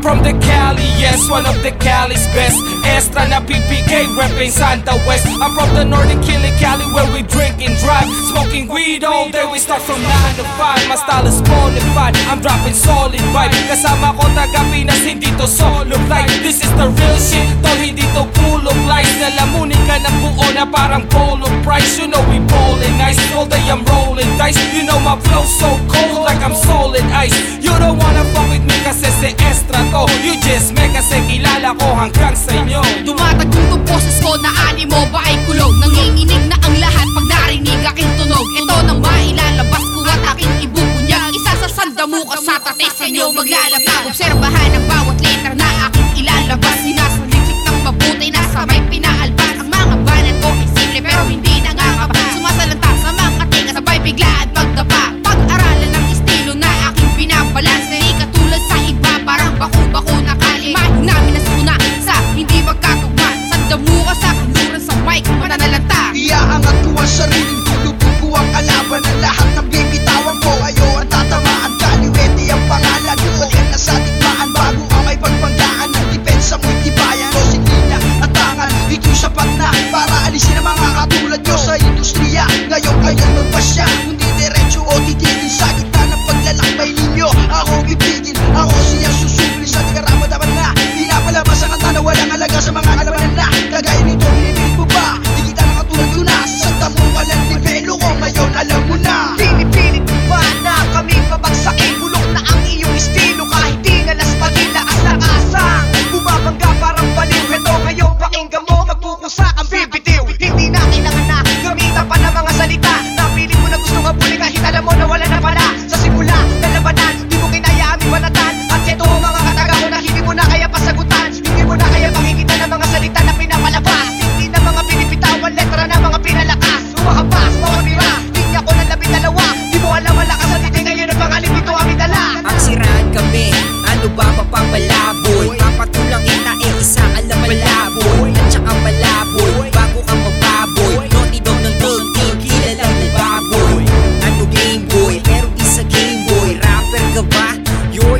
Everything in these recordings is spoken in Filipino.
from the Cali, yes, one of the Cali's best. Extra na PPK, repping Santa West. I'm from the northern Kili Cali, where we drink and drive. Smoking weed all day, we start from 9 to 5. My style is qualified, I'm dropping solid vibe. Kasama ko taga Pinas, hindi to solo flight. This is the real shit, tol, hindi to full of lies. Nalamunin ka ng buo na parang polo price. You know we ballin' nice, all day I'm rolling dice. You know my flow so cold, like I'm solid ice. You don't to. You just me kasi kilala ko hanggang sa inyo.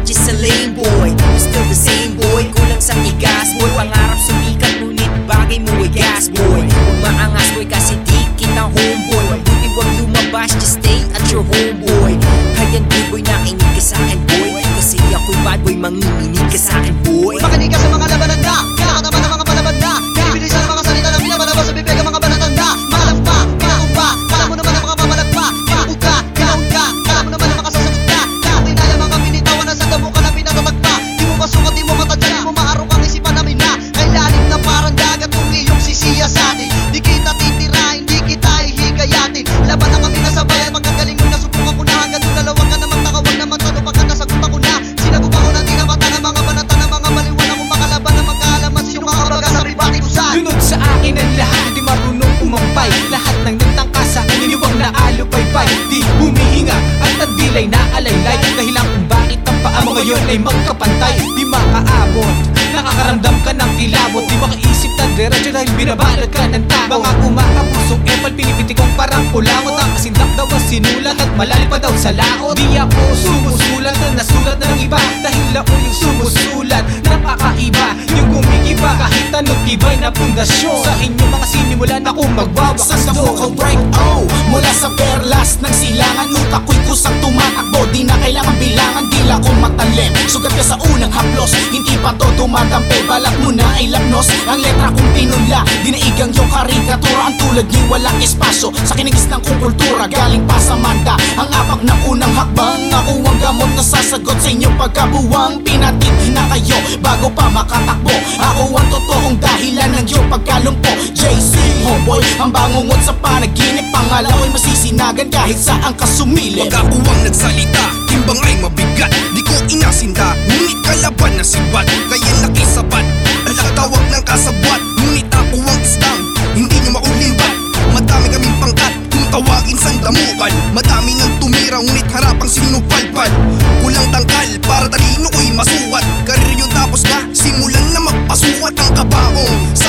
You're just a lame boy. Still the same boy, kulang sa tigas boy. Pangarap sumikat, ngunit bagay mo ay gas boy. Huwag maangas boy kasi di kita homeboy. Mabuti wag lumabas, just stay at your home boy Hayan di boy, nakinig ka sa boy. Kasi ako'y bad boy, manginginig ka sa akin boy. Makinig ka sa mga ay magkapantay Di makaabot, nakakaramdam ka ng kilabot Di makaisip ng diretso dahil binabalot ka ng takot Mga umaabusong epal, pinipitikong parang pulangot. Ang kasindak daw ang sinulat at malalim pa daw sa laot. Di ako sumusulat na nasulat na ng iba Dahil ako yung sumusulat, napakaiba Yung kumikiba kahit anong tibay na pundasyon Sa inyong mga sinimulan ako magwawakas Sa damo ko break oh Mula sa perlas ng silangan Utak ko'y kusang tumatakbo Di na kailangan bilangan Dila ko matalim. Sugat ka sa unang haplos Hindi pa to tumatampi. Balak mo na ay lapnos Ang letra kong pinula Dinaigang yung karikatura Ang tulad niyo walang espasyo Sa kinigis ng kong kultura Galing pa sa manda. Ang apak ng unang hakbang Ako ang gamot na sasagot sa inyong pagkabuwang Pinatid na kayo. Bago pa makatakbo Ako ang totoong dahilan ng iyong pagkalumpo. JC Homeboy Ang bangungot sa panaginip masisinagan kahit saan ka sumilip. Wag ako ang nagsalita, timbang ay mabigat. Di ko inasinda, ngunit kalaban na sibat Kaya nakisabat, alang tawag ng kasabwat. Ngunit ako ang isdang, hindi nyo maulimbat. Madami kaming pangkat, kung tawagin sandamukan Madami nang tumira, ngunit harapang sinupalpal Kulang tangkal, para talino ko'y masuwat. Karir yung tapos na, simulan na magpasuwat ang kabaong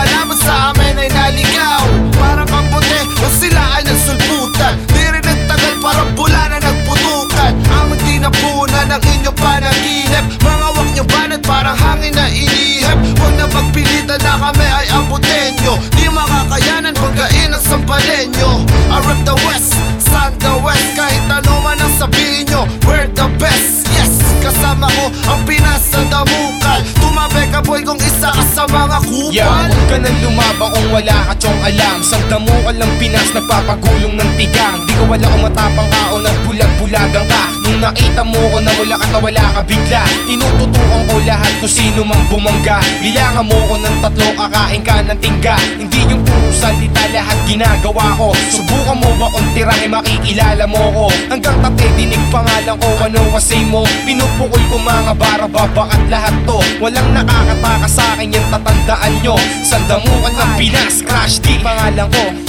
malaman sa amin ay naligaw. Para kang puti o sila ay nagsulputan. Di rin nagtagal parang pula na nagputukan. Ang hindi napunan ang inyong panaginip. Mga wag nyo banat parang hangin na inihip. Huwag na pagpilitan na kami ay amputenyo Di makakayanan pagkain ng sampalenyo I rep the west, sun the west. Kahit ano man ang sabihin nyo, we're the best. Yes, kasama ko ang Pinas na damukan taas sa mga kupal. Yeah, huwag ka nang lumabang kung wala ka tiyong alam. Sanda mo ka lang Pinas, nagpapagulong ng tigang. Di ko wala kung matapang ka o nagbulag-bulagang ka Nung nakita mo ko na wala ka na wala ka bigla. Tinututukan ko lahat kung sino mang bumangga. Bilangan mo ko ng tatlo, kakain ka ng tingga. Hindi yung puro salita lahat ginagawa ko. Subukan mo ba kung tirahe makikilala mo ko? Hanggang tate dinig pangalan ko ano kasi mo? Pinupukol ko mga bara babakat lahat to. Walang nakakataka sa akin yan tatandaan nyo. Sandamukan ng Pinas, crash di pangalan ko